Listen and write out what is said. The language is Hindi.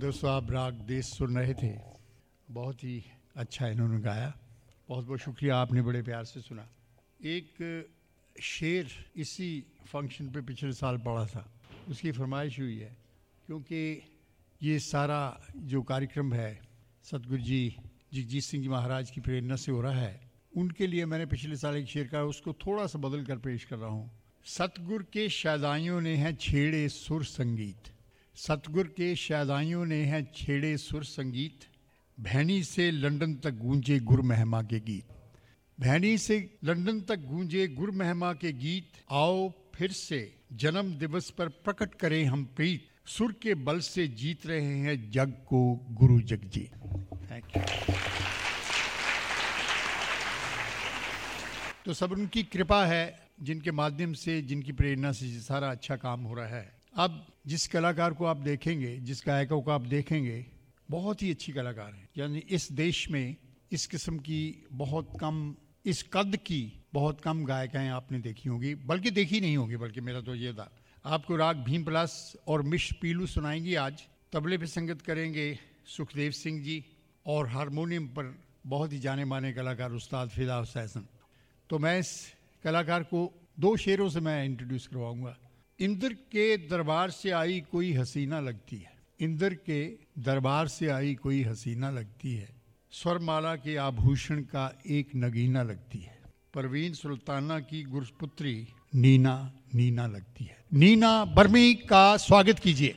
दोस्तों आप राग देश सुन रहे थे। बहुत ही अच्छा इन्होंने गाया। बहुत बहुत शुक्रिया आपने बड़े प्यार से सुना। एक शेर इसी फ़ंक्शन पे पिछले साल पढ़ा था। उसकी फरमाइश हुई है, क्योंकि ये सारा जो कार्यक्रम है, सतगुरु जी, जगजीत सिंह जी महाराज की प्रेरणा से हो रहा है। उनके लिए मैंने पिछले साल एक शेर का, उसको थोड़ा सा बदल कर पेश कर रहा हूँ। सतगुर के शादाइयों ने हैं छेड़े सुर संगीत। सतगुर के शादाइयों ने हैं छेड़े सुर संगीत। भैनी से लंदन तक गूंजे गुर महमा के गीत। भैनी से लंदन तक गूंजे गुर महमा के गीत। आओ फिर से जन्म दिवस पर प्रकट करें हम प्रीत। सुर के बल से जीत रहे हैं जग को गुरु जग जी। थैंक यू तो सब उनकी कृपा है जिनके माध्यम से जिनकी प्रेरणा से सारा अच्छा काम हो रहा है। अब जिस कलाकार को आप देखेंगे, जिस गायकों को आप देखेंगे, बहुत ही अच्छी कलाकार है। यानी इस देश में इस किस्म की बहुत कम, इस कद की बहुत कम गायिकाएँ आपने देखी होंगी। बल्कि देखी नहीं होगी, बल्कि मेरा तो ये था। आपको राग भीम प्लस और मिश पीलू सुनाएँगी आज। तबले पे संगत करेंगे सुखदेव सिंह जी और हारमोनियम पर बहुत ही जाने माने कलाकार उस्ताद फिदा हुसैन तो मैं इस कलाकार को दो शेरों से मैं इंट्रोड्यूस करवाऊँगा। इंद्र के दरबार से आई कोई हसीना लगती है। इंद्र के दरबार से आई कोई हसीना लगती है। स्वरमाला के आभूषण का एक नगीना लगती है। परवीन सुल्ताना की गुरपुत्री नीना नीना लगती है। नीना, बर्मी का स्वागत कीजिए।